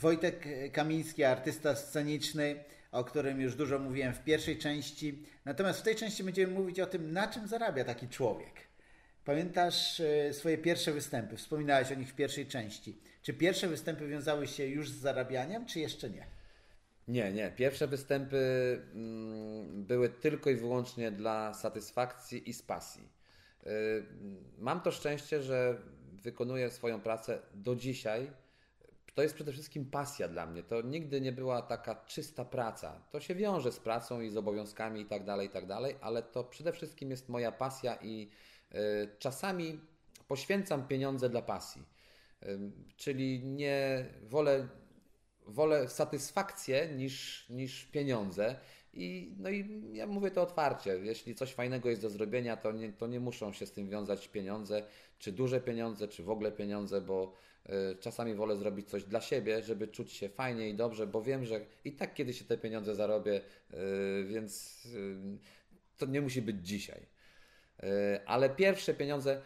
Wojtek Kamiński, artysta sceniczny, o którym już dużo mówiłem w pierwszej części. Natomiast w tej części będziemy mówić o tym, na czym zarabia taki człowiek. Pamiętasz e, swoje pierwsze występy? Wspominałeś o nich w pierwszej części. Czy pierwsze występy wiązały się już z zarabianiem, czy jeszcze nie? Nie, nie. Pierwsze występy mm, były tylko i wyłącznie dla satysfakcji i z pasji. Y, mam to szczęście, że wykonuję swoją pracę do dzisiaj. To jest przede wszystkim pasja dla mnie. To nigdy nie była taka czysta praca. To się wiąże z pracą i z obowiązkami i tak dalej, i tak dalej, ale to przede wszystkim jest moja pasja i y, czasami poświęcam pieniądze dla pasji. Czyli nie wolę wolę satysfakcję niż, niż pieniądze. I, no i ja mówię to otwarcie. Jeśli coś fajnego jest do zrobienia, to nie, to nie muszą się z tym wiązać pieniądze, czy duże pieniądze, czy w ogóle pieniądze, bo czasami wolę zrobić coś dla siebie, żeby czuć się fajnie i dobrze, bo wiem, że i tak kiedyś się te pieniądze zarobię, y, więc y, to nie musi być dzisiaj. Ale pierwsze pieniądze,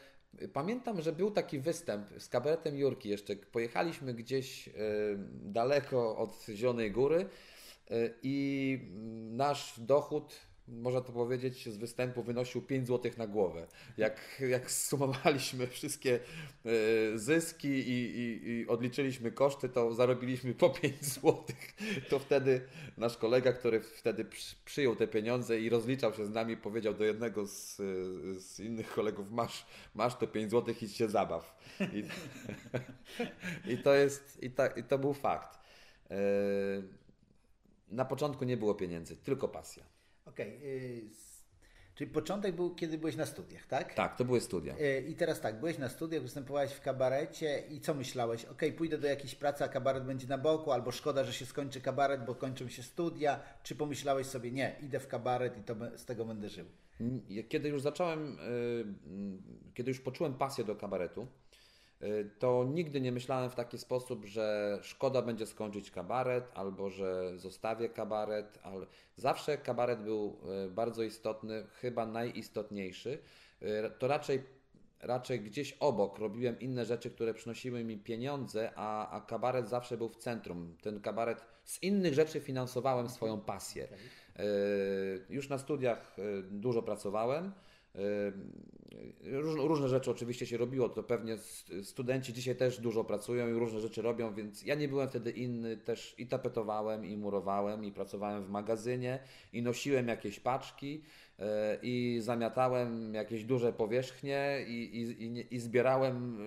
Pamiętam, że był taki występ z kabaretem Jurki jeszcze. Pojechaliśmy gdzieś daleko od Zielonej Góry i nasz dochód można to powiedzieć, z występu wynosił 5 zł na głowę. Jak, jak sumowaliśmy wszystkie e, zyski i, i, i, odliczyliśmy koszty, to zarobiliśmy po 5 zł. To wtedy nasz kolega, który wtedy przyjął te pieniądze i rozliczał się z nami, powiedział do jednego z, z innych kolegów, masz, masz to 5 zł, idź się zabaw. I, i to jest, i, ta, i to był fakt. E, na początku nie było pieniędzy, tylko pasja. Okej. Okay. Czyli początek był, kiedy byłeś na studiach, tak? Tak, to były studia. Y, I teraz tak, byłeś na studiach, występowałeś w kabarecie i co myślałeś? Ok, pójdę do jakiejś pracy, a kabaret będzie na boku, albo szkoda, że się skończy kabaret, bo kończą się studia. Czy pomyślałeś sobie, nie, idę w kabaret i to z tego będę żył? Kiedy już zacząłem, y, kiedy już poczułem pasję do kabaretu, to nigdy nie myślałem w taki sposób, że szkoda będzie skończyć kabaret albo że zostawię kabaret, ale zawsze kabaret był y, bardzo istotny, chyba najistotniejszy. Y, to raczej, raczej gdzieś obok robiłem inne rzeczy, które przynosiły mi pieniądze, a, a kabaret zawsze był w centrum. Ten kabaret z innych rzeczy finansowałem swoją pasję. Już na studiach dużo pracowałem. Różne rzeczy oczywiście się robiło, to pewnie studenci dzisiaj też dużo pracują i różne rzeczy robią, więc ja nie byłem wtedy inny, też i tapetowałem, i murowałem, i pracowałem w magazynie, i nosiłem jakieś paczki, e, i zamiatałem jakieś duże powierzchnie, i, i, i, i zbierałem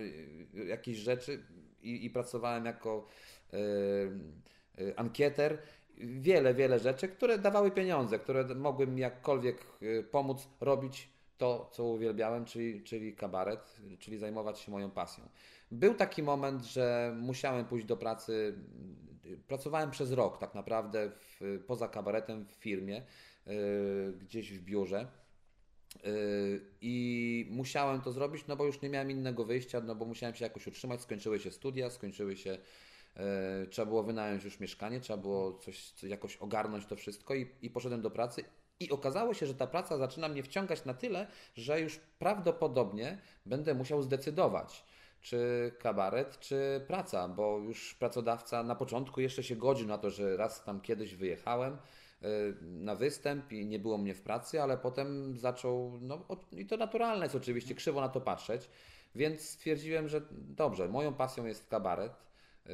e, jakieś rzeczy, i, pracowałem jako e, ankieter. Wiele, wiele rzeczy, które dawały pieniądze, które mogły mi jakkolwiek pomóc robić to, co uwielbiałem, czyli, czyli kabaret, czyli zajmować się moją pasją. Był taki moment, że musiałem pójść do pracy. Pracowałem przez rok tak naprawdę w, poza kabaretem w firmie, yy, gdzieś w biurze. Yy, I musiałem to zrobić, no bo już nie miałem innego wyjścia, no bo musiałem się jakoś utrzymać. Skończyły się studia, skończyły się Yy, trzeba było wynająć już mieszkanie, trzeba było coś, jakoś ogarnąć to wszystko i, i poszedłem do pracy i okazało się, że ta praca zaczyna mnie wciągać na tyle, że już prawdopodobnie będę musiał zdecydować, czy kabaret, czy praca, bo już pracodawca na początku jeszcze się godził na to, że raz tam kiedyś wyjechałem e, na występ i nie było mnie w pracy, ale potem zaczął, no i to naturalne jest oczywiście, krzywo na to patrzeć, więc stwierdziłem, że dobrze, moją pasją jest kabaret, e,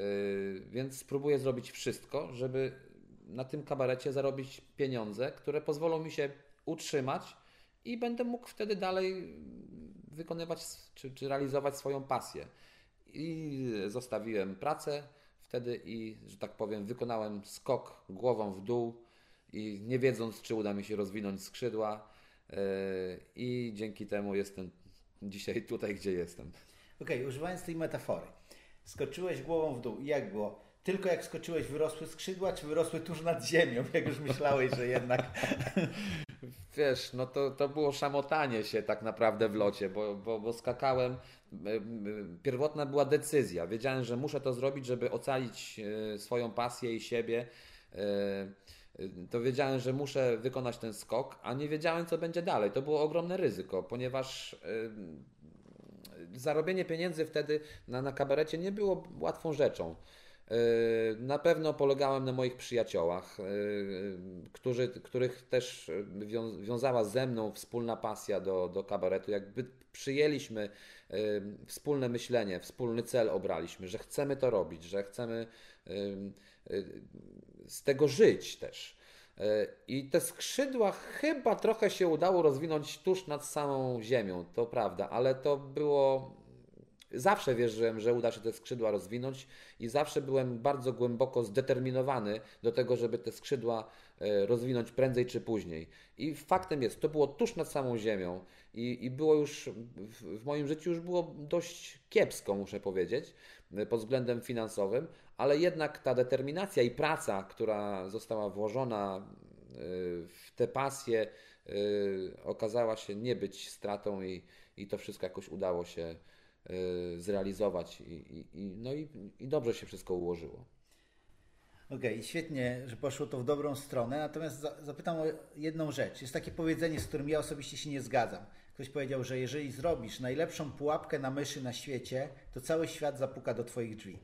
więc spróbuję zrobić wszystko, żeby na tym kabarecie zarobić pieniądze, które pozwolą mi się utrzymać i będę mógł wtedy dalej wykonywać czy, czy realizować swoją pasję. I zostawiłem pracę wtedy i, że tak powiem, wykonałem skok głową w dół i nie wiedząc, czy uda mi się rozwinąć skrzydła. Yy, I dzięki temu jestem dzisiaj tutaj, gdzie jestem. Okej, okay, używając tej metafory, skoczyłeś głową w dół. Jak było? Tylko jak skoczyłeś wyrosły skrzydła, czy wyrosły tuż nad ziemią, jak już myślałeś, że jednak... Wiesz, no to, to było szamotanie się tak naprawdę w locie, bo, bo, bo skakałem, pierwotna była decyzja, wiedziałem, że muszę to zrobić, żeby ocalić e, swoją pasję i siebie, e, to wiedziałem, że muszę wykonać ten skok, a nie wiedziałem, co będzie dalej. To było ogromne ryzyko, ponieważ zarobienie pieniędzy wtedy na, na kabarecie nie było łatwą rzeczą. Y, Na pewno polegałem na moich przyjaciołach, y, którzy, których też wią- wiązała ze mną wspólna pasja do, do kabaretu. Jakby przyjęliśmy wspólne myślenie, wspólny cel obraliśmy, że chcemy to robić, że chcemy z tego żyć też. I te skrzydła chyba trochę się udało rozwinąć tuż nad samą ziemią, to prawda, ale to było Zawsze wierzyłem, że uda się te skrzydła rozwinąć i zawsze byłem bardzo głęboko zdeterminowany do tego, żeby te skrzydła e, rozwinąć prędzej czy później. I faktem jest, to było tuż nad samą ziemią i, i było już, w, moim życiu już było dość kiepsko, muszę powiedzieć, e, pod względem finansowym, ale jednak ta determinacja i praca, która została włożona e, w tę pasję, e, okazała się nie być stratą i, i to wszystko jakoś udało się zrealizować i, i, no i, i dobrze się wszystko ułożyło. Okej, świetnie, że poszło to w dobrą stronę, natomiast za, zapytam o jedną rzecz. Jest takie powiedzenie, z którym ja osobiście się nie zgadzam. Ktoś powiedział, że jeżeli zrobisz najlepszą pułapkę na myszy na świecie, to cały świat zapuka do Twoich drzwi.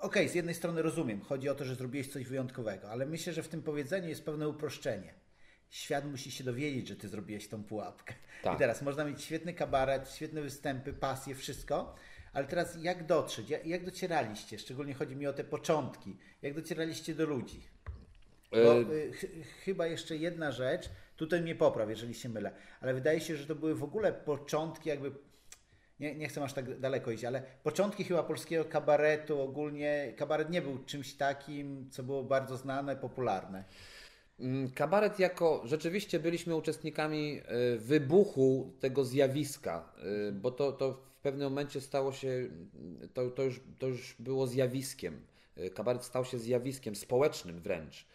Okej, z jednej strony rozumiem, chodzi o to, że zrobiłeś coś wyjątkowego, ale myślę, że w tym powiedzeniu jest pewne uproszczenie. Świat musi się dowiedzieć, że Ty zrobiłeś tą pułapkę. Tak. I teraz można mieć świetny kabaret, świetne występy, pasję, wszystko, ale teraz jak dotrzeć? Jak, jak docieraliście? Szczególnie chodzi mi o te początki. Jak docieraliście do ludzi? Bo E, y, ch- chyba jeszcze jedna rzecz, tutaj mnie popraw, jeżeli się mylę, ale wydaje się, że to były w ogóle początki jakby, nie, nie chcę aż tak daleko iść, ale początki chyba polskiego kabaretu ogólnie, kabaret nie był czymś takim, co było bardzo znane, popularne. Mm, Kabaret jako rzeczywiście byliśmy uczestnikami y, wybuchu tego zjawiska, y, bo to, to w pewnym momencie stało się, to, to, już, to już było zjawiskiem. Y, Kabaret stał się zjawiskiem społecznym wręcz.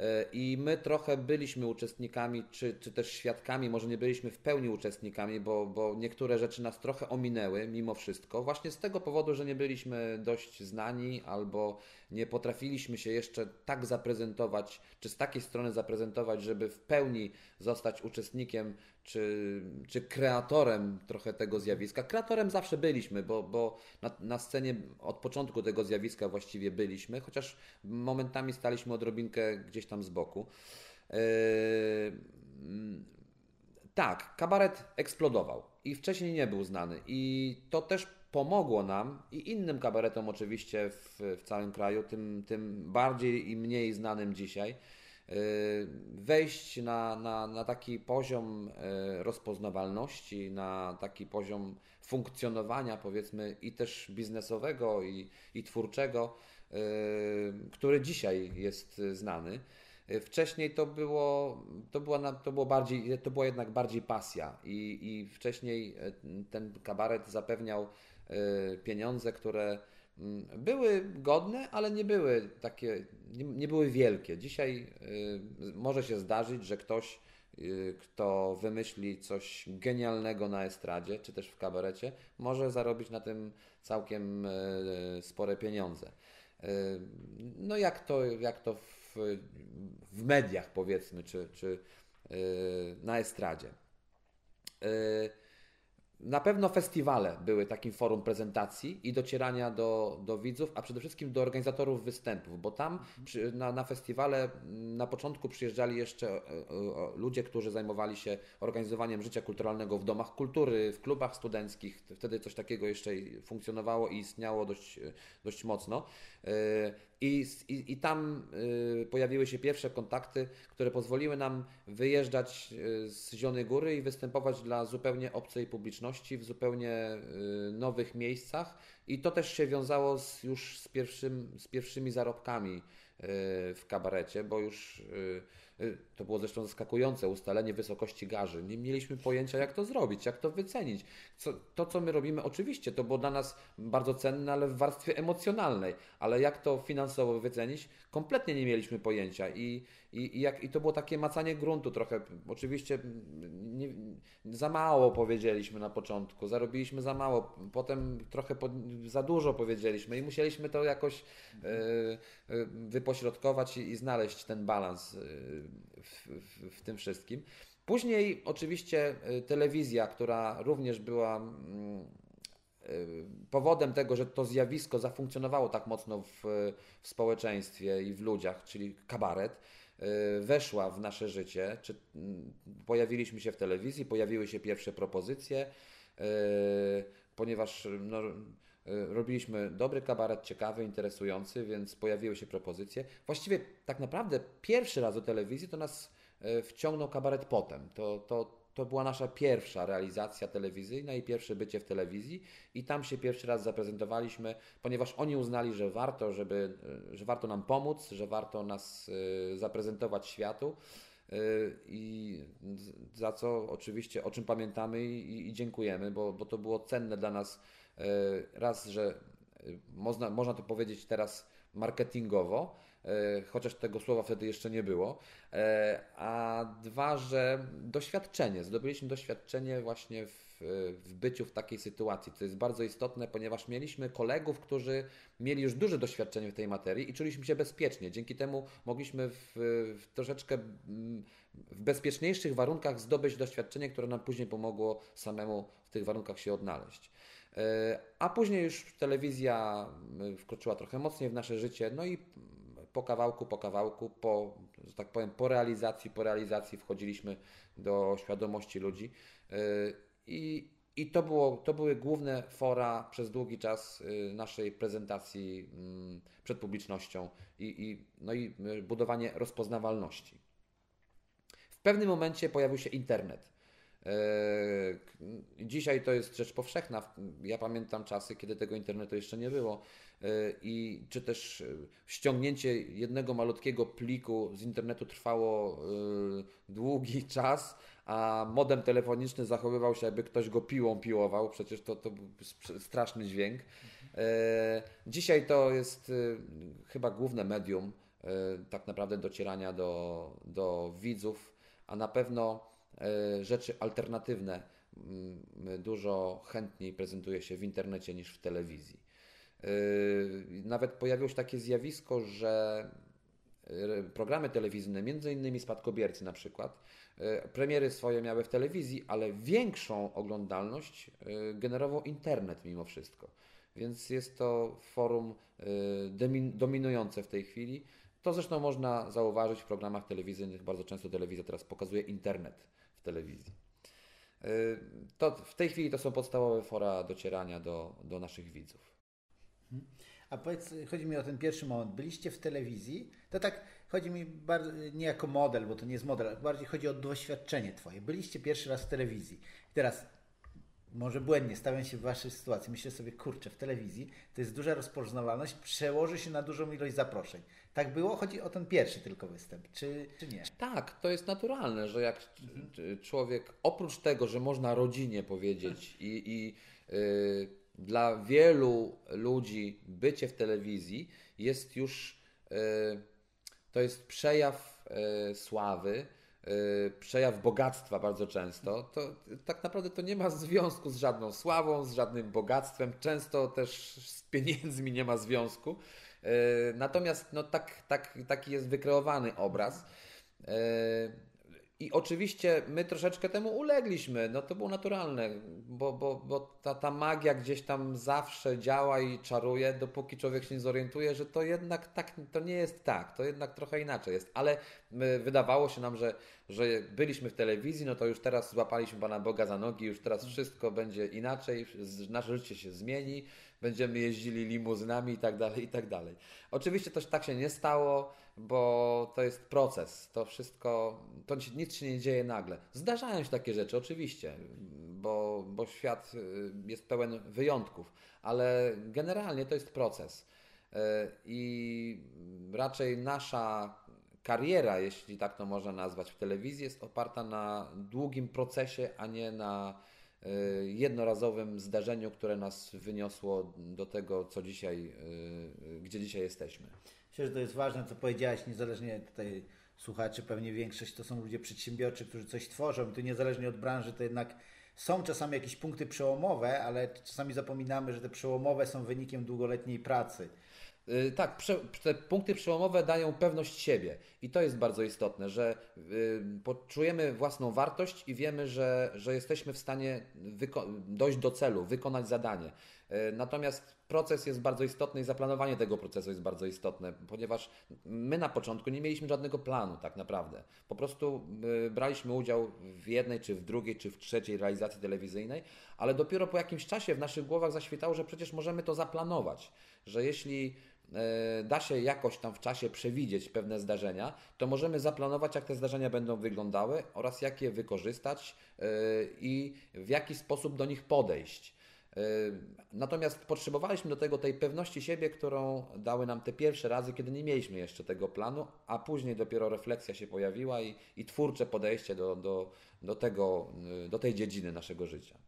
Y, I my trochę byliśmy uczestnikami, czy, czy też świadkami, może nie byliśmy w pełni uczestnikami, bo, bo niektóre rzeczy nas trochę ominęły mimo wszystko, właśnie z tego powodu, że nie byliśmy dość znani albo nie potrafiliśmy się jeszcze tak zaprezentować, czy z takiej strony zaprezentować, żeby w pełni zostać uczestnikiem, czy, czy kreatorem trochę tego zjawiska. Kreatorem zawsze byliśmy, bo, bo na, na scenie od początku tego zjawiska właściwie byliśmy, chociaż momentami staliśmy odrobinkę gdzieś tam z boku. Yy, tak, kabaret eksplodował i wcześniej nie był znany. I to też pomogło nam i innym kabaretom oczywiście w, w całym kraju, tym, tym bardziej i mniej znanym dzisiaj, wejść na, na, na taki poziom yy, rozpoznawalności, na taki poziom funkcjonowania powiedzmy i też biznesowego i, i twórczego, yy, który dzisiaj jest znany. Y, Wcześniej to było, to była, to było bardziej, to była jednak bardziej pasja i, i wcześniej ten kabaret zapewniał pieniądze, które były godne, ale nie były takie, nie, były wielkie. Dzisiaj e, może się zdarzyć, że ktoś, e, kto wymyśli coś genialnego na estradzie, czy też w kabarecie, może zarobić na tym całkiem e, spore pieniądze. No jak to, jak to w, w mediach powiedzmy, czy, czy na estradzie. E, Na pewno festiwale były takim forum prezentacji i docierania do, do widzów, a przede wszystkim do organizatorów występów, bo tam przy, na, na festiwale mm, na początku przyjeżdżali jeszcze e, e, ludzie, którzy zajmowali się organizowaniem życia kulturalnego w domach kultury, w klubach studenckich. Wtedy coś takiego jeszcze funkcjonowało i istniało dość, e, dość mocno. I, i, I tam e, pojawiły się pierwsze kontakty, które pozwoliły nam wyjeżdżać e, z Zielonej Góry i występować dla zupełnie obcej publiczności w zupełnie e, nowych miejscach. I to też się wiązało z, już z, pierwszym, z pierwszymi zarobkami e, w kabarecie, bo już e, to było zresztą zaskakujące ustalenie wysokości garzy. Nie mieliśmy pojęcia, jak to zrobić, jak to wycenić. Co, to, co my robimy, oczywiście to było dla nas bardzo cenne, ale w warstwie emocjonalnej, ale jak to finansowo wycenić, kompletnie nie mieliśmy pojęcia. I, i, i, jak, i to było takie macanie gruntu trochę. Oczywiście mm, nie, za mało powiedzieliśmy na początku, zarobiliśmy za mało, potem trochę pod, za dużo powiedzieliśmy i musieliśmy to jakoś e, wypośrodkować i, i znaleźć ten balans e, w, w, w tym wszystkim. Później oczywiście e, telewizja, która również była mm, e, powodem tego, że to zjawisko zafunkcjonowało tak mocno w, w społeczeństwie i w ludziach, czyli kabaret, weszła w nasze życie, czy mm, pojawiliśmy się w telewizji, pojawiły się pierwsze propozycje, ponieważ no, robiliśmy dobry kabaret, ciekawy, interesujący, więc pojawiły się propozycje. Właściwie tak naprawdę pierwszy raz do telewizji to nas wciągnął kabaret potem. To, to, to była nasza pierwsza realizacja telewizyjna i pierwsze bycie w telewizji i tam się pierwszy raz zaprezentowaliśmy, ponieważ oni uznali, że warto, żeby, że warto nam pomóc, że warto nas e, zaprezentować światu e, i za co oczywiście, o czym pamiętamy i, i dziękujemy, bo, bo to było cenne dla nas e, raz, że można, można to powiedzieć teraz marketingowo, E, chociaż tego słowa wtedy jeszcze nie było. E, a dwa, że doświadczenie, zdobyliśmy doświadczenie właśnie w, w byciu w takiej sytuacji, co jest bardzo istotne, ponieważ mieliśmy kolegów, którzy mieli już duże doświadczenie w tej materii i czuliśmy się bezpiecznie. Dzięki temu mogliśmy w, w troszeczkę w bezpieczniejszych warunkach zdobyć doświadczenie, które nam później pomogło samemu w tych warunkach się odnaleźć. E, a później już telewizja wkroczyła trochę mocniej w nasze życie, no i po kawałku, po kawałku, po, że tak powiem, po realizacji, po realizacji wchodziliśmy do świadomości ludzi. Y, I, i to, było, to były główne fora przez długi czas y, naszej prezentacji mm, przed publicznością i, i, no i budowanie rozpoznawalności. W pewnym momencie pojawił się internet. Dzisiaj to jest rzecz powszechna. Ja pamiętam czasy, kiedy tego internetu jeszcze nie było. E, i czy też e, ściągnięcie jednego malutkiego pliku z internetu trwało e, długi czas, a modem telefoniczny zachowywał się, jakby ktoś go piłą piłował, przecież to, to był straszny dźwięk. Dzisiaj to jest chyba główne medium tak naprawdę docierania do, do widzów, a na pewno rzeczy alternatywne dużo chętniej prezentuje się w internecie niż w telewizji. Yy, nawet pojawiło się takie zjawisko, że yy, programy telewizyjne, między innymi Spadkobiercy na przykład, premiery swoje miały w telewizji, ale większą oglądalność generował internet mimo wszystko. Więc jest to forum dominujące w tej chwili. To zresztą można zauważyć w programach telewizyjnych. Bardzo często telewizja teraz pokazuje internet w telewizji. To w tej chwili to są podstawowe fora docierania do, do naszych widzów. A powiedz, chodzi mi o ten pierwszy moment. Byliście w telewizji, to tak chodzi mi bardzo, nie jako model, bo to nie jest model, bardziej chodzi o doświadczenie Twoje. Byliście pierwszy raz w telewizji. I teraz, może błędnie stawiam się w Waszej sytuacji, myślę sobie, kurczę, w telewizji to jest duża rozpoznawalność, przełoży się na dużą ilość zaproszeń. Tak było? Chodzi o ten pierwszy tylko występ, czy, czy nie? Tak, to jest naturalne, że jak mhm. człowiek, oprócz tego, że można rodzinie powiedzieć i, i yy, dla wielu ludzi bycie w telewizji jest już e, to jest przejaw e, sławy, przejaw bogactwa bardzo często. To tak naprawdę to nie ma związku z żadną sławą, z żadnym bogactwem, często też z pieniędzmi nie ma związku. Natomiast no, tak, tak, taki jest wykreowany obraz. I oczywiście my troszeczkę temu ulegliśmy, no to było naturalne, bo, bo, bo ta, ta magia gdzieś tam zawsze działa i czaruje, dopóki człowiek się nie zorientuje, że to jednak tak, to nie jest tak, to jednak trochę inaczej jest. Ale wydawało się nam, że, że byliśmy w telewizji, no to już teraz złapaliśmy Pana Boga za nogi, już teraz wszystko będzie inaczej, nasze życie się zmieni, będziemy jeździli limuzynami i tak dalej, i tak dalej. Oczywiście też tak się nie stało, bo to jest proces, to wszystko, to nic się nie dzieje nagle. Zdarzają się takie rzeczy, oczywiście, bo, bo świat y, jest pełen wyjątków, ale generalnie to jest proces. Y, I raczej nasza kariera, jeśli tak to można nazwać, w telewizji jest oparta na długim procesie, a nie na y, jednorazowym zdarzeniu, które nas wyniosło do tego, co dzisiaj, gdzie dzisiaj jesteśmy. Myślę, że to jest ważne, co powiedziałeś, niezależnie tutaj słuchaczy, pewnie większość to są ludzie przedsiębiorczy, którzy coś tworzą i to niezależnie od branży, to jednak są czasami jakieś punkty przełomowe, ale czasami zapominamy, że te przełomowe są wynikiem długoletniej pracy. Y, tak, te punkty przełomowe dają pewność siebie i to jest bardzo istotne, że y, poczujemy własną wartość i wiemy, że, że jesteśmy w stanie dojść do celu, wykonać zadanie. Y, natomiast proces jest bardzo istotny i zaplanowanie tego procesu jest bardzo istotne, ponieważ my na początku nie mieliśmy żadnego planu tak naprawdę. Po prostu braliśmy udział w jednej, czy w drugiej, czy w trzeciej realizacji telewizyjnej, ale dopiero po jakimś czasie w naszych głowach zaświetało, że przecież możemy to zaplanować, że jeśli E, da się jakoś tam w czasie przewidzieć pewne zdarzenia, to możemy zaplanować, jak te zdarzenia będą wyglądały oraz jak je wykorzystać e, i w jaki sposób do nich podejść. Natomiast potrzebowaliśmy do tego tej pewności siebie, którą dały nam te pierwsze razy, kiedy nie mieliśmy jeszcze tego planu, a później dopiero refleksja się pojawiła i, i twórcze podejście do, do, do, tego, do tej dziedziny naszego życia.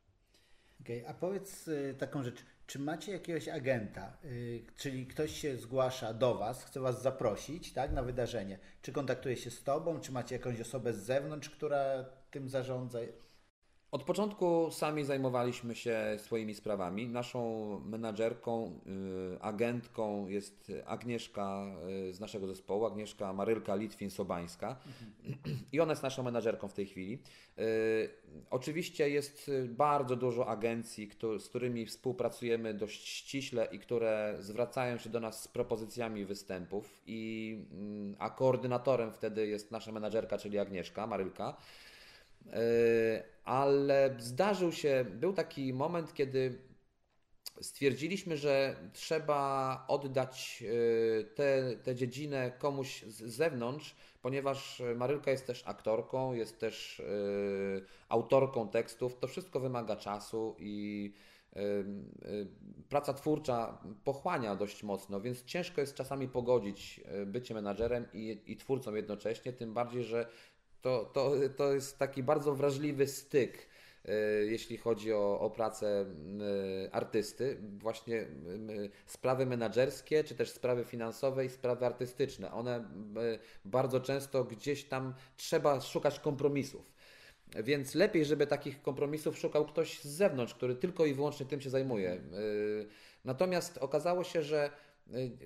Okay, a powiedz taką rzecz, czy macie jakiegoś agenta, yy, czyli ktoś się zgłasza do Was, chce Was zaprosić tak, na wydarzenie? Czy kontaktuje się z Tobą, czy macie jakąś osobę z zewnątrz, która tym zarządza? Od początku sami zajmowaliśmy się swoimi sprawami. Naszą menadżerką, y, agentką jest Agnieszka y, z naszego zespołu, Agnieszka Marylka Litwin-Sobańska i ona jest naszą menadżerką w tej chwili. Y, oczywiście jest bardzo dużo agencji, z którymi współpracujemy dość ściśle i które zwracają się do nas z propozycjami występów, i, mm, a koordynatorem wtedy jest nasza menadżerka, czyli Agnieszka Marylka. E, ale zdarzył się, był taki moment, kiedy stwierdziliśmy, że trzeba oddać tę te, te dziedzinę komuś z zewnątrz, ponieważ Marylka jest też aktorką, jest też e, autorką tekstów. To wszystko wymaga czasu i e, praca twórcza pochłania dość mocno, więc ciężko jest czasami pogodzić bycie menadżerem i, i twórcą jednocześnie, tym bardziej, że to, to, to jest taki bardzo wrażliwy styk, e, jeśli chodzi o, o pracę artysty. Właśnie sprawy menedżerskie, czy też sprawy finansowe i sprawy artystyczne. One bardzo często gdzieś tam trzeba szukać kompromisów. Więc lepiej, żeby takich kompromisów szukał ktoś z zewnątrz, który tylko i wyłącznie tym się zajmuje. E, natomiast okazało się, że e,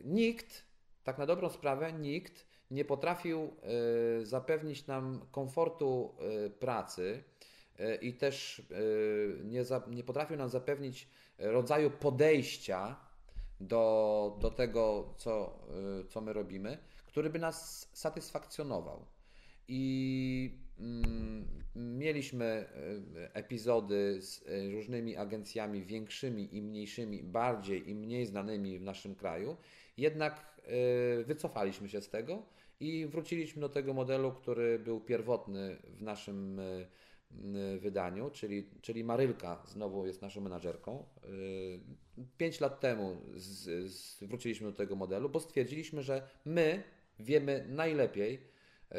nikt, tak na dobrą sprawę, nikt nie potrafił e, zapewnić nam komfortu e, pracy e, i też nie, za, nie potrafił nam zapewnić rodzaju podejścia do, do tego, co, co my robimy, który by nas satysfakcjonował. I mm, mieliśmy epizody z różnymi agencjami większymi i mniejszymi, bardziej i mniej znanymi w naszym kraju, jednak wycofaliśmy się z tego i wróciliśmy do tego modelu, który był pierwotny w naszym e, wydaniu, czyli, czyli Marylka znowu jest naszą menadżerką. E, pięć lat temu z, z, wróciliśmy do tego modelu, bo stwierdziliśmy, że my wiemy najlepiej, e,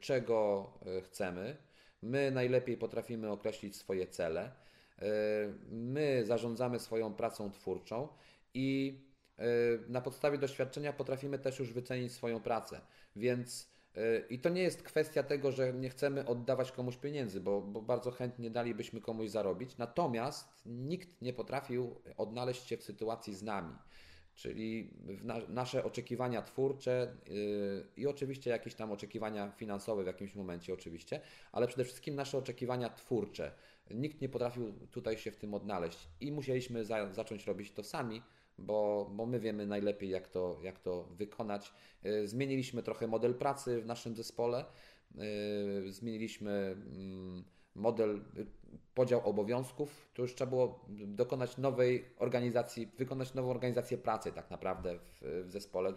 czego chcemy. My najlepiej potrafimy określić swoje cele. My zarządzamy swoją pracą twórczą i na podstawie doświadczenia potrafimy też już wycenić swoją pracę. Więc y, i to nie jest kwestia tego, że nie chcemy oddawać komuś pieniędzy, bo, bo bardzo chętnie dalibyśmy komuś zarobić. Natomiast nikt nie potrafił odnaleźć się w sytuacji z nami. Czyli na, nasze oczekiwania twórcze yy, i oczywiście jakieś tam oczekiwania finansowe w jakimś momencie, oczywiście, ale przede wszystkim nasze oczekiwania twórcze. Nikt nie potrafił tutaj się w tym odnaleźć i musieliśmy za, zacząć robić to sami bo, bo my wiemy najlepiej, jak to, jak to wykonać. Y, zmieniliśmy trochę model pracy w naszym zespole, y, zmieniliśmy mm, model, y, podział obowiązków. To już trzeba było dokonać nowej organizacji, wykonać nową organizację pracy tak naprawdę w, w zespole.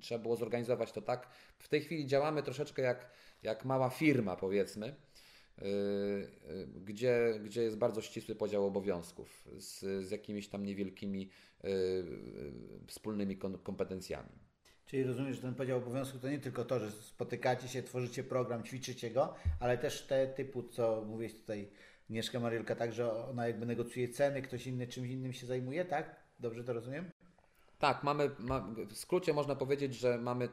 Trzeba było zorganizować to tak. W tej chwili działamy troszeczkę jak, jak mała firma, powiedzmy gdzie, gdzie jest bardzo ścisły podział obowiązków z, z jakimiś tam niewielkimi Y, y, wspólnymi kompetencjami. Czyli rozumiesz, że ten podział obowiązków to nie tylko to, że spotykacie się, tworzycie program, ćwiczycie go, ale też te typu, co mówisz tutaj Agnieszka Marielka, tak, że ona jakby negocjuje ceny, ktoś inny czymś innym się zajmuje, tak? Dobrze to rozumiem? Tak, mamy, ma, w skrócie można powiedzieć, że mamy y,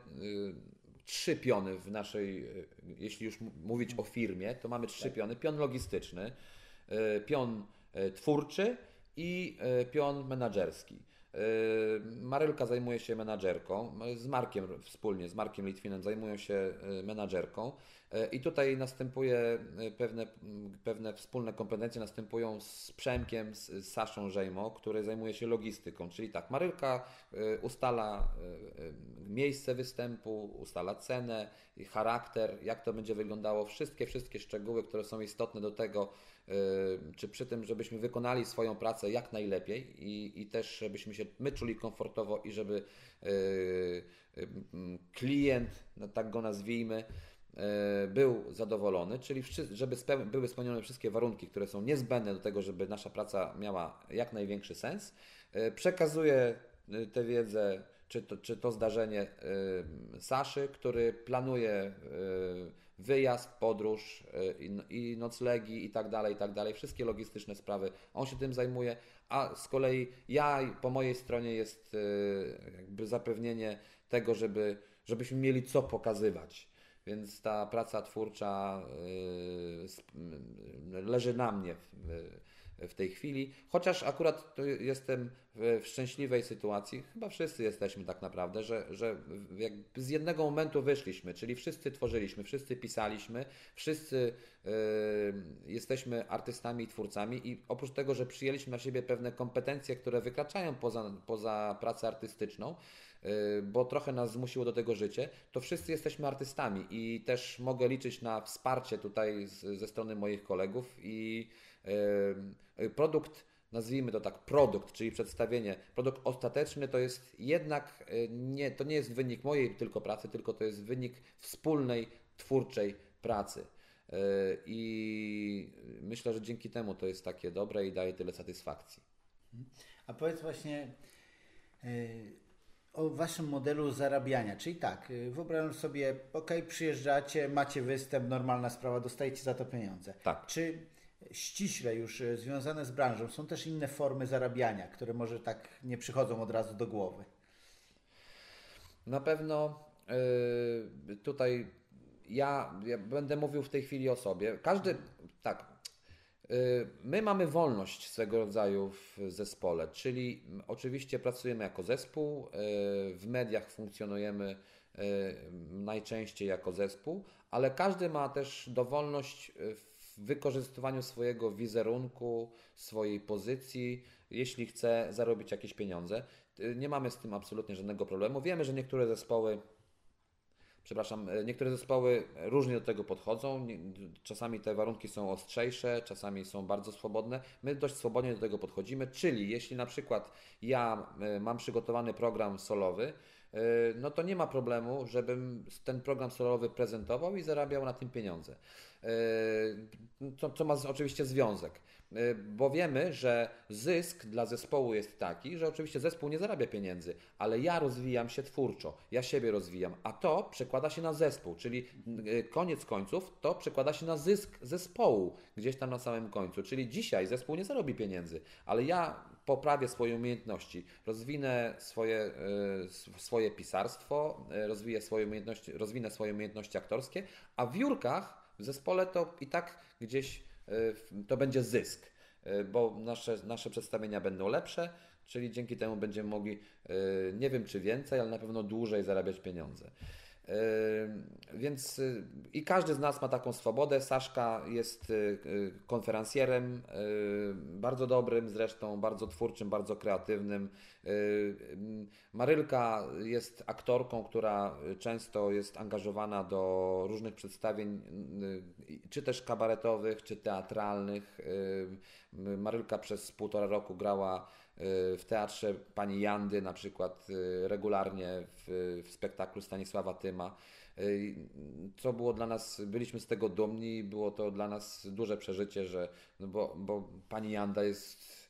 trzy piony w naszej, y, jeśli już mówić o firmie, to mamy trzy tak. piony. Pion logistyczny, y, pion y, twórczy, i e, pion menedżerski. Marylka zajmuje się menadżerką, z Markiem wspólnie, z Markiem Litwinem zajmują się menadżerką. I tutaj następuje pewne, pewne wspólne kompetencje następują z Przemkiem, z Saszą Żejmo, który zajmuje się logistyką. Czyli tak, Marylka ustala miejsce występu, ustala cenę, charakter, jak to będzie wyglądało, wszystkie, wszystkie szczegóły, które są istotne do tego, czy przy tym, żebyśmy wykonali swoją pracę jak najlepiej i, i też żebyśmy się my czuli komfortowo i żeby klient, no tak go nazwijmy, był zadowolony, czyli żeby były spełnione wszystkie warunki, które są niezbędne do tego, żeby nasza praca miała jak największy sens. Przekazuję tę wiedzę, czy to, czy to zdarzenie Saszy, który planuje wyjazd, podróż i, noclegi i tak dalej, i tak dalej, wszystkie logistyczne sprawy. On się tym zajmuje, a z kolei ja po mojej stronie jest jakby zapewnienie tego, żeby, żebyśmy mieli co pokazywać. Więc ta praca twórcza leży na mnie w tej chwili. Chociaż akurat jestem w, szczęśliwej sytuacji, chyba wszyscy jesteśmy tak naprawdę, że, że jakby z jednego momentu wyszliśmy, czyli wszyscy tworzyliśmy, wszyscy pisaliśmy, wszyscy yy, jesteśmy artystami i twórcami i oprócz tego, że przyjęliśmy na siebie pewne kompetencje, które wykraczają poza, poza pracę artystyczną, bo trochę nas zmusiło do tego życie, to wszyscy jesteśmy artystami i też mogę liczyć na wsparcie tutaj z, ze strony moich kolegów i yy, produkt nazwijmy to tak, produkt, czyli przedstawienie, produkt ostateczny to jest jednak, nie, to nie jest wynik mojej tylko pracy, tylko to jest wynik wspólnej, twórczej pracy. I myślę, że dzięki temu to jest takie dobre i daje tyle satysfakcji. A powiedz właśnie o waszym modelu zarabiania. Czyli tak, wyobrażam sobie, ok, przyjeżdżacie, macie występ, normalna sprawa, dostajecie za to pieniądze. Tak. Czy ściśle już e, związane z branżą, są też inne formy zarabiania, które może tak nie przychodzą od razu do głowy? Na pewno yy, tutaj ja, ja, będę mówił w tej chwili o sobie. Każdy, tak, my mamy wolność swego rodzaju w zespole, czyli oczywiście pracujemy jako zespół, yy, w mediach funkcjonujemy najczęściej jako zespół, ale każdy ma też dowolność w wykorzystywaniu swojego wizerunku, swojej pozycji, jeśli chce zarobić jakieś pieniądze. Y, nie mamy z tym absolutnie żadnego problemu. Wiemy, że niektóre zespoły przepraszam, y, niektóre zespoły różnie do tego podchodzą. Czasami te warunki są ostrzejsze, czasami są bardzo swobodne. My dość swobodnie do tego podchodzimy, czyli jeśli na przykład ja y, mam przygotowany program solowy, no to nie ma problemu, żebym ten program solowy prezentował i zarabiał na tym pieniądze. Co, co ma oczywiście związek, bo wiemy, że zysk dla zespołu jest taki, że oczywiście zespół nie zarabia pieniędzy, ale ja rozwijam się twórczo, ja siebie rozwijam, a to przekłada się na zespół, czyli koniec końców to przekłada się na zysk zespołu gdzieś tam na samym końcu. Czyli dzisiaj zespół nie zarobi pieniędzy, ale ja poprawię swoje umiejętności, rozwinę swoje, swoje pisarstwo, rozwiję swoje umiejętności, rozwinę swoje umiejętności aktorskie, a w Jurkach w zespole to i tak gdzieś e, to będzie zysk, bo nasze, nasze przedstawienia będą lepsze, czyli dzięki temu będziemy mogli, nie wiem czy więcej, ale na pewno dłużej zarabiać pieniądze. Więc y, i każdy z nas ma taką swobodę. Saszka jest y, y, konferencjerem, bardzo dobrym, zresztą bardzo twórczym, bardzo kreatywnym. Marylka jest aktorką, która często jest angażowana do różnych przedstawień, czy też kabaretowych, czy teatralnych. Marylka przez półtora roku grała w teatrze pani Jandy na przykład y, regularnie w, w spektaklu Stanisława Tyma. Y, co było dla nas, byliśmy z tego dumni, było to dla nas duże przeżycie, że, no bo, bo pani Janda jest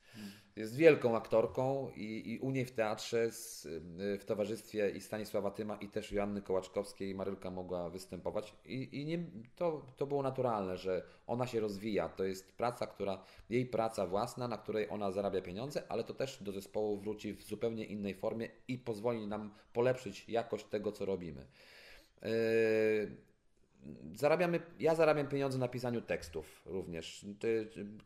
jest wielką aktorką i, i u niej w teatrze z, y, w towarzystwie i Stanisława Tyma i też Joanny Kołaczkowskiej Marylka mogła występować i, i nie, to, to było naturalne, że ona się rozwija, to jest praca, która, jej praca własna, na której ona zarabia pieniądze, ale to też do zespołu wróci w zupełnie innej formie i pozwoli nam polepszyć jakość tego, co robimy. Yy, zarabiamy, ja zarabiam pieniądze na pisaniu tekstów również.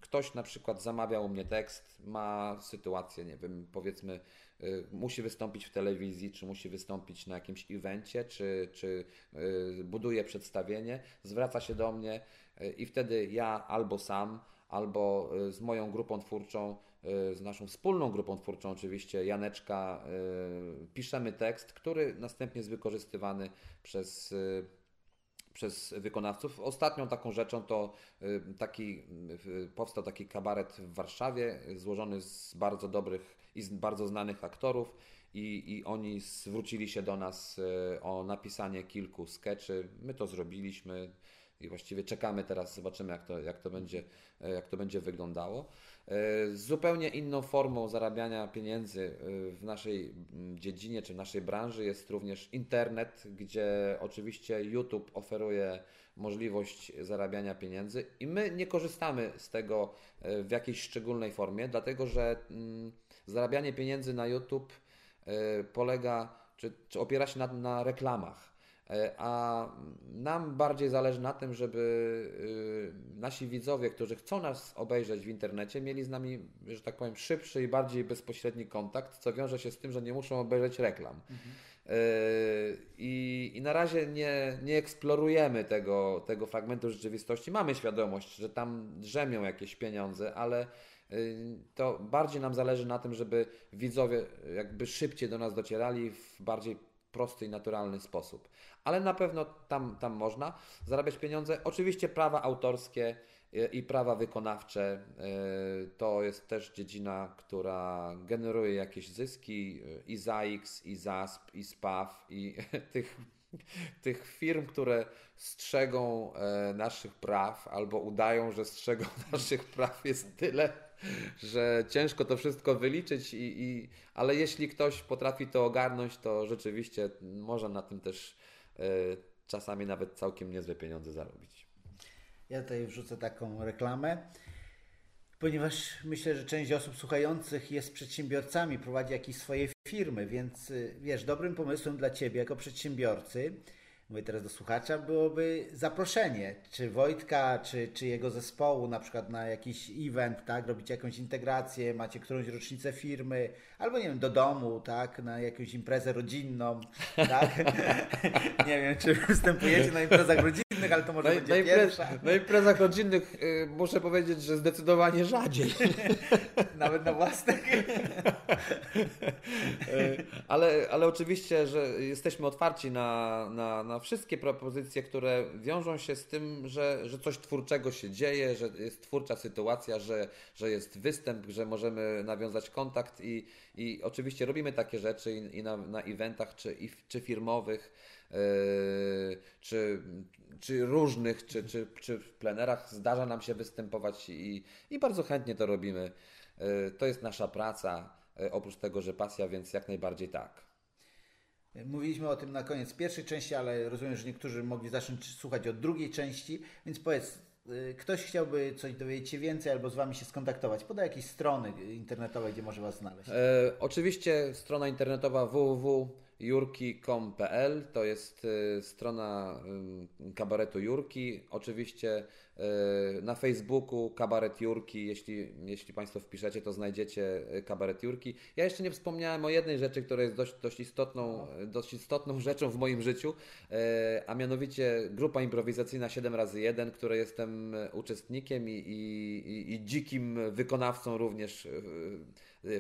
Ktoś na przykład zamawiał u mnie tekst, ma sytuację, nie wiem, powiedzmy, y, musi wystąpić w telewizji, czy musi wystąpić na jakimś evencie, czy, czy y, buduje przedstawienie, zwraca się do mnie y, i wtedy ja albo sam, albo z moją grupą twórczą, z naszą wspólną grupą twórczą oczywiście, Janeczka, piszemy tekst, który następnie jest wykorzystywany przez przez wykonawców. Ostatnią taką rzeczą to y, taki, y, powstał taki kabaret w Warszawie, złożony z bardzo dobrych i z bardzo znanych aktorów i, i oni zwrócili się do nas y, o napisanie kilku skeczy. My to zrobiliśmy i właściwie czekamy teraz, zobaczymy jak to, jak to, będzie, jak to będzie wyglądało. Y, Zupełnie inną formą zarabiania pieniędzy y, w naszej mm, dziedzinie czy w naszej branży jest również internet, gdzie oczywiście YouTube oferuje możliwość zarabiania pieniędzy i my nie korzystamy z tego y, w jakiejś szczególnej formie, dlatego że mm, zarabianie pieniędzy na YouTube polega czy, czy opiera się na, na reklamach. E, A nam bardziej zależy na tym, żeby y, nasi widzowie, którzy chcą nas obejrzeć w internecie, mieli z nami, że tak powiem, szybszy i bardziej bezpośredni kontakt, co wiąże się z tym, że nie muszą obejrzeć reklam. E, I, I na razie nie, nie eksplorujemy tego, tego fragmentu rzeczywistości. Mamy świadomość, że tam drzemią jakieś pieniądze, ale y, to bardziej nam zależy na tym, żeby widzowie jakby szybciej do nas docierali w bardziej prosty i naturalny sposób. Ale na pewno tam, tam można zarabiać pieniądze. Oczywiście prawa autorskie y, i prawa wykonawcze y, to jest też dziedzina, która generuje jakieś zyski y, i ZAX, i ZASP, i SPAW, i tych, tych firm, które strzegą e, naszych praw albo udają, że strzegą naszych praw jest tyle, że ciężko to wszystko wyliczyć, i, i, ale jeśli ktoś potrafi to ogarnąć, to rzeczywiście można na tym też e, czasami nawet całkiem niezłe pieniądze zarobić. Ja tutaj wrzucę taką reklamę, ponieważ myślę, że część osób słuchających jest przedsiębiorcami, prowadzi jakieś swoje firmy, więc y, wiesz, dobrym pomysłem dla Ciebie jako przedsiębiorcy, mówię teraz do słuchacza, byłoby zaproszenie, czy Wojtka, czy, czy jego zespołu, na przykład na jakiś event, tak, robicie jakąś integrację, macie którąś rocznicę firmy, albo nie wiem, do domu, tak, na jakąś imprezę rodzinną, tak, nie wiem, czy występujecie na imprezach rodzinnych, ale to może Na, będzie na, pierwsza. na imprezach rodzinnych y, muszę powiedzieć, że zdecydowanie rzadziej. Nawet na własnych. E, ale, ale oczywiście, że jesteśmy otwarci na, na, na wszystkie propozycje, które wiążą się z tym, że, że coś twórczego się dzieje, że jest twórcza sytuacja, że, że jest występ, że możemy nawiązać kontakt i, i oczywiście robimy takie rzeczy i, i na, na eventach czy, i, czy firmowych, czy, czy różnych, czy, czy, czy w plenerach zdarza nam się występować i, i bardzo chętnie to robimy. E, To jest nasza praca, e, oprócz tego, że pasja, więc jak najbardziej tak. Mówiliśmy o tym na koniec pierwszej części, ale rozumiem, że niektórzy mogli zacząć słuchać od drugiej części, więc powiedz, ktoś chciałby coś dowiedzieć się więcej albo z Wami się skontaktować, podaj jakieś strony internetowe, gdzie może Was znaleźć. E, oczywiście strona internetowa www.jurki.com.pl to jest e, strona ym, kabaretu Jurki. Oczywiście e, na Facebooku kabaret Jurki, jeśli, jeśli Państwo wpiszecie, to znajdziecie kabaret Jurki. Ja jeszcze nie wspomniałem o jednej rzeczy, która jest dość, dość, istotną, dość istotną rzeczą w moim życiu, a mianowicie grupa improwizacyjna 7x1, której jestem uczestnikiem i, i, i, dzikim wykonawcą również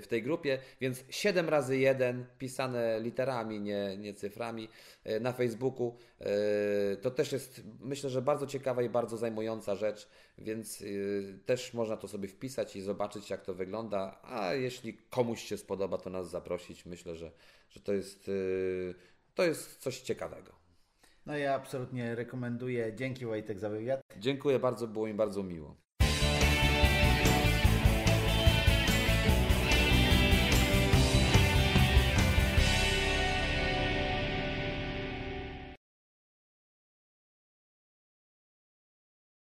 w tej grupie, więc 7 razy 1 pisane literami, nie, nie cyframi e, na Facebooku. E, To też jest myślę, że bardzo ciekawa i bardzo zajmująca rzecz, więc też można to sobie wpisać i zobaczyć jak to wygląda, a jeśli komuś się spodoba, to nas zaprosić. Myślę, że, że to jest to jest coś ciekawego. No ja absolutnie rekomenduję. Dzięki Wojtek za wywiad. Dziękuję bardzo, było mi bardzo miło.